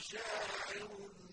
شاعر